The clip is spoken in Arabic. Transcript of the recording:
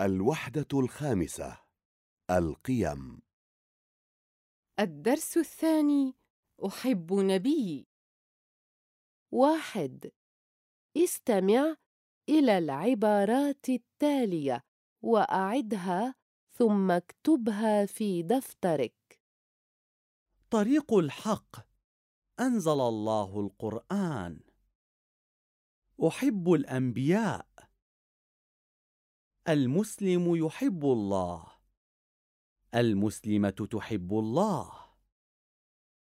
الوحدة الخامسة القيم. الدرس الثاني أحب نبيي. واحد استمع إلى العبارات التالية وأعدها ثم اكتبها في دفترك. طريق الحق أنزل الله القرآن. أحب الأنبياء. المسلم يحب الله. المسلمة تحب الله.